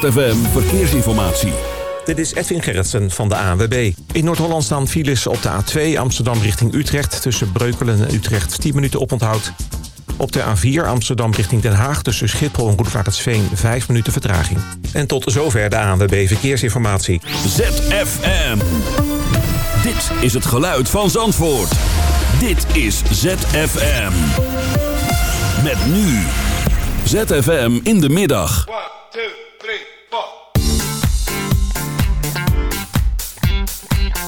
ZFM Verkeersinformatie. Dit is Edwin Gerritsen van de ANWB. In Noord-Holland staan files op de A2 Amsterdam richting Utrecht... tussen Breukelen en Utrecht 10 minuten oponthoud. Op de A4 Amsterdam richting Den Haag tussen Schiphol en Roetvaartsveen 5 minuten vertraging. En tot zover de ANWB Verkeersinformatie. ZFM. Dit is het geluid van Zandvoort. Dit is ZFM. Met nu. ZFM in de middag. One, two,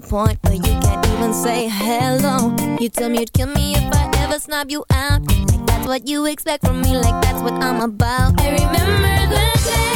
the point where you can't even say hello. You tell me you'd kill me if I ever snub you out. Like that's what you expect from me, like that's what I'm about. I remember the days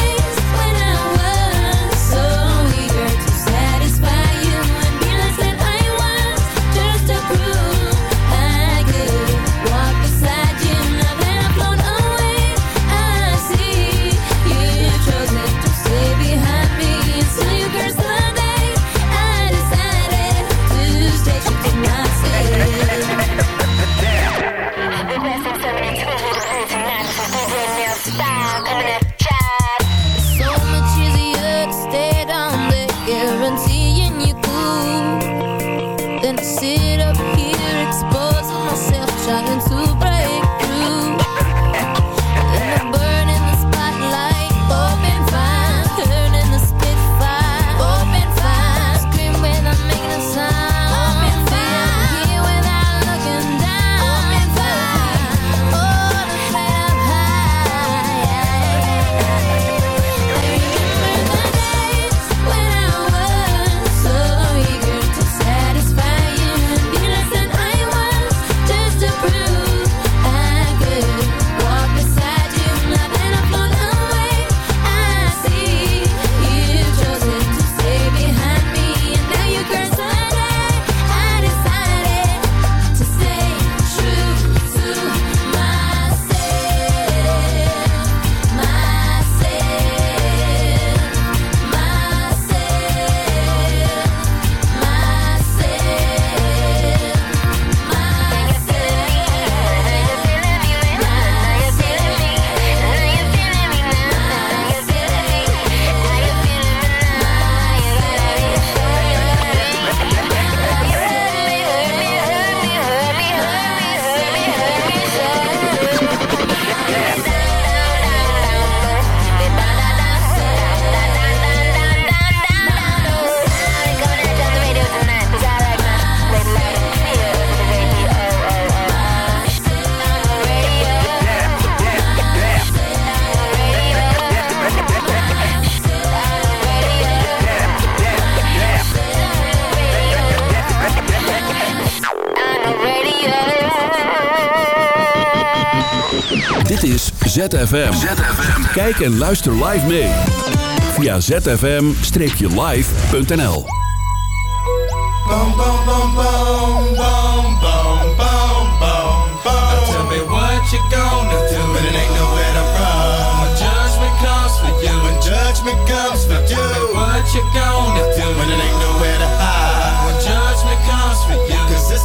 ZFM. Kijk en luister live mee. Via zfm-live.nl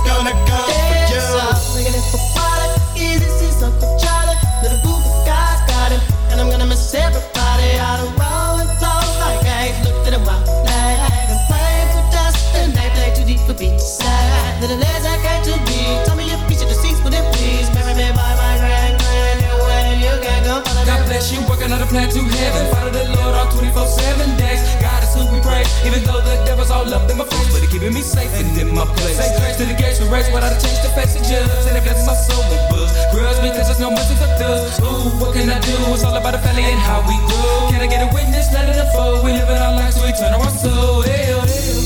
gonna you. For walking on the plan to heaven. Follow the Lord all 24 7 days. God is who we praise. Even though the devil's all up in my face, but he's keeping me safe and in my place. Say grace to the gates we race without a change to face the judge. And it blesses my soul with books. Grudge because there's no mercy for thugs. Ooh, what can I do? It's all about the family and how we grow. Can I get a witness? Let it unfold. We live in our lives, so we turn our soul. Ew, oh, ew. Oh.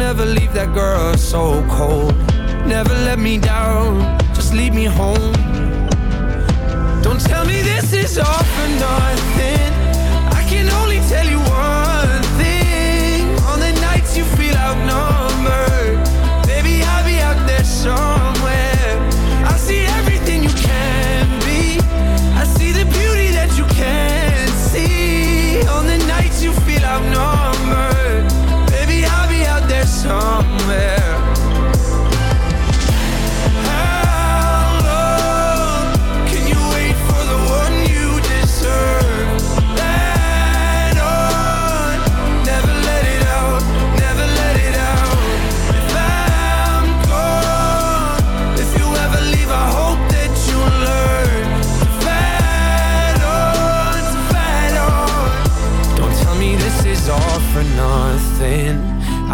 Don't leave that girl so cold. Never let me down, just lead me home. Don't tell me this is all for nothing. I can only tell you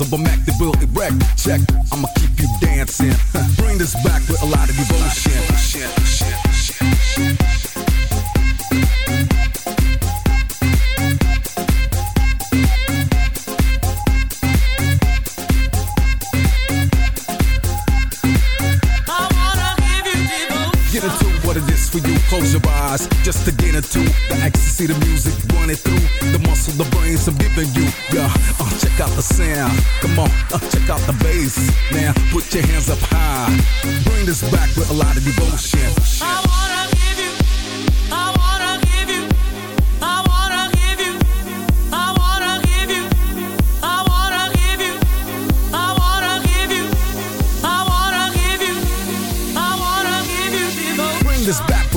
All the skills of a Mac that will erect. Check, brains you. Yeah, uh, check out the sound. Come on, uh, check out the bass. Now put your hands up high. Bring this back with a lot of devotion. I wanna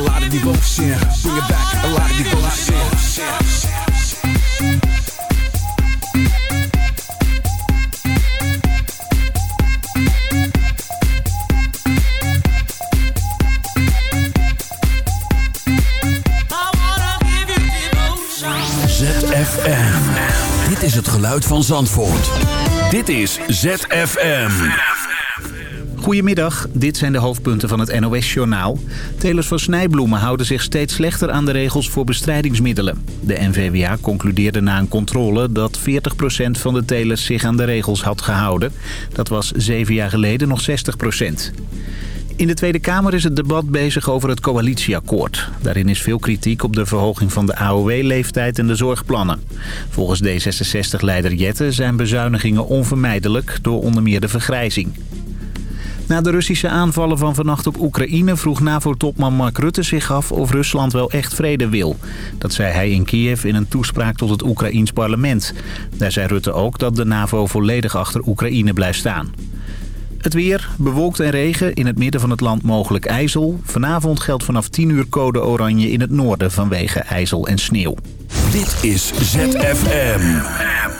A lot of devotion. Bring it back. A lot of devotion. ZFM. Dit is het geluid van Zandvoort. Dit is ZFM. Goedemiddag, dit zijn de hoofdpunten van het NOS-journaal. Telers van snijbloemen houden zich steeds slechter aan de regels voor bestrijdingsmiddelen. De NVWA concludeerde na een controle dat 40% van de telers zich aan de regels had gehouden. Dat was zeven jaar geleden nog 60%. In de Tweede Kamer is het debat bezig over het coalitieakkoord. Daarin is veel kritiek op de verhoging van de AOW-leeftijd en de zorgplannen. Volgens D66-leider Jette zijn bezuinigingen onvermijdelijk door onder meer de vergrijzing. Na de Russische aanvallen van vannacht op Oekraïne vroeg NAVO-topman Mark Rutte zich af of Rusland wel echt vrede wil. Dat zei hij in Kiev in een toespraak tot het Oekraïns parlement. Daar zei Rutte ook dat de NAVO volledig achter Oekraïne blijft staan. Het weer, bewolkt en regen, in het midden van het land mogelijk ijzel. Vanavond geldt vanaf 10 uur code oranje in het noorden vanwege ijzel en sneeuw. Dit is ZFM.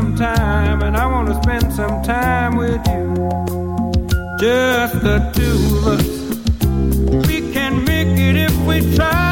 Think time, and I want to spend some time with you, just the two of us. We can make it if we try,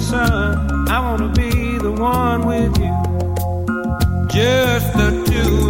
sun. I wanna be the one with you, just the two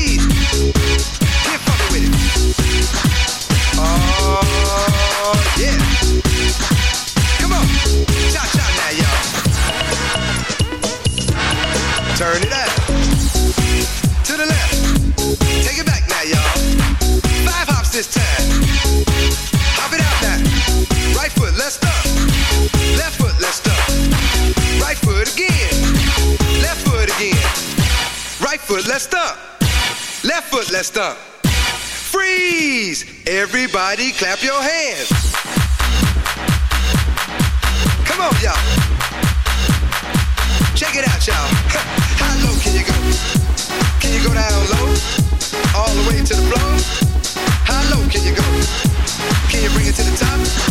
foot, let's stomp. Left foot, let's stomp. Freeze! Everybody clap your hands. Come on, y'all. Check it out, y'all. How low can you go? Can you go down low? All the way to the floor? How low can you go? Can you bring it to the top?